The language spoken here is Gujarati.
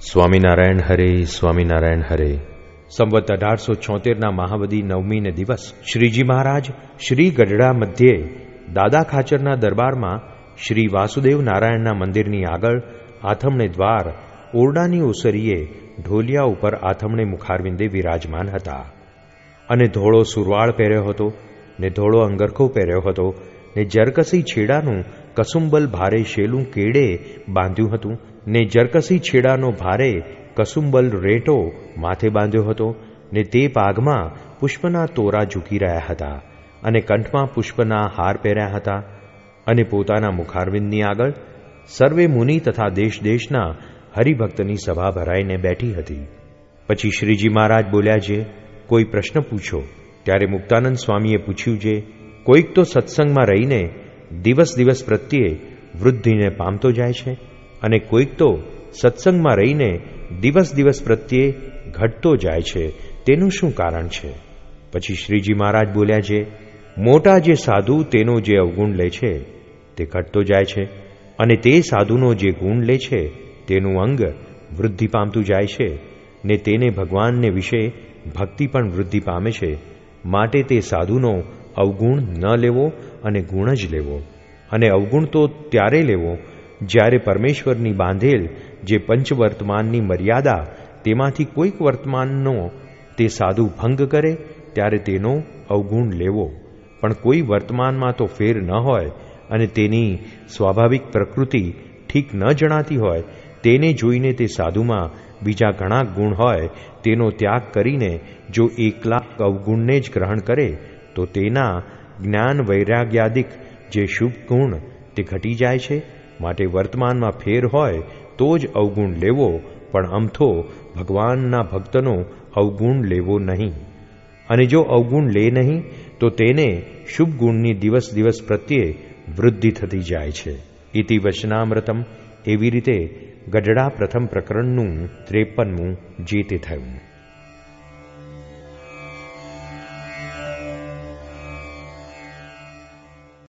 સ્વામિનારાયણ હરે સ્વામિનારાયણ હરે. સંવત અઢારસો છોતેરના મહાવદી નવમીને દિવસ શ્રીજી મહારાજ શ્રી ગઢડા મધ્યે દાદા ખાચરના દરબારમાં શ્રી વાસુદેવ નારાયણના મંદિરની આગળ આથમણે દ્વાર, ઓરડાની ઓસરીએ ઢોલિયા ઉપર આથમણે મુખારવિંદે વિરાજમાન હતા. અને ધોળો સુરવાળ પહેર્યો હતો, ને ધોળો અંગરખો પહેર્યો હતો, ને જરકસી છેડાનું કસુંબલ ભારે શેલું કેડે બાંધ્યું હતું ને જરકસી છેડાનો ભારે કસુંબલ રેટો માથે બાંધ્યો હતો ને તે પાઘમાં પુષ્પના તોરા ઝૂકી રહ્યા હતા અને કંઠમાં પુષ્પના હાર પહેર્યા હતા અને પોતાના મુખારવિંદની આગળ સર્વે મુનિ તથા દેશ દેશના હરિભક્તની સભા ભરાઈને બેઠી હતી. પછી શ્રીજી મહારાજ બોલ્યા છે કોઈ પ્રશ્ન પૂછો, ત્યારે મુક્તાનંદ સ્વામીએ પૂછ્યું છે કોઈક તો સત્સંગમાં રહીને દિવસ દિવસ પ્રત્યે વૃદ્ધિને પામતો જાય છે? અને કોઈક તો સત્સંગમાં રહીને દિવસ દિવસ પ્રત્યે ઘટતો જાય છે, તેનું શું કારણ છે? પછી શ્રીજી મહારાજ બોલ્યા છે, મોટા જે સાધુ તેનો જે અવગુણ લે છે, તે ઘટતો જાય છે, અને તે સાધુનો જે ગુણ લે છે, તેનું અંગ વૃદ્ધિ પામતું જાય છે, ને તેને ભગવાનને વિશે ભક્તિ પણ વૃદ્ધિ પામે છે, માટે તે સાધુનો અવગુણ ન લેવો અને ગુણ જ લેવો, અને અવગુણ તો ત્યારે લેવો જ્યારે પરમેશ્વરની બાંધેલ જે પંચવર્તમાનની મર્યાદા, તેમાંથી કોઈક વર્તમાનનો તે સાધુ ભંગ કરે, ત્યારે તેનો અવગુણ લેવો. પણ કોઈ વર્તમાનમાં તો ફેર ન હોય અને તેની સ્વાભાવિક પ્રકૃતિ ઠીક ન જણાતી હોય, તેને જોઈને તે સાધુમાં બીજા ઘણા ગુણ હોય, તેનો ત્યાગ કરીને જો એકલા અવગુણને જ ગ્રહણ કરે, તો તેના જ્ઞાન વૈરાગ્યાદિક જે શુભ ગુણ, તે ઘટી જાય છે. માટે વર્તમાનમાં ફેર હોય તો જ અવગુણ લેવો, પણ અમથો ભગવાનના ભક્તનો અવગુણ લેવો નહીં. અને જો અવગુણ લે નહીં, તો તેને શુભ ગુણની દિવસ દિવસ પ્રત્યે વૃદ્ધિ થતી જાય છે. ઇતિ વચનામૃતમ. એવી રીતે ગઢડા પ્રથમ પ્રકરણનું ત્રેપનમું જે થયું.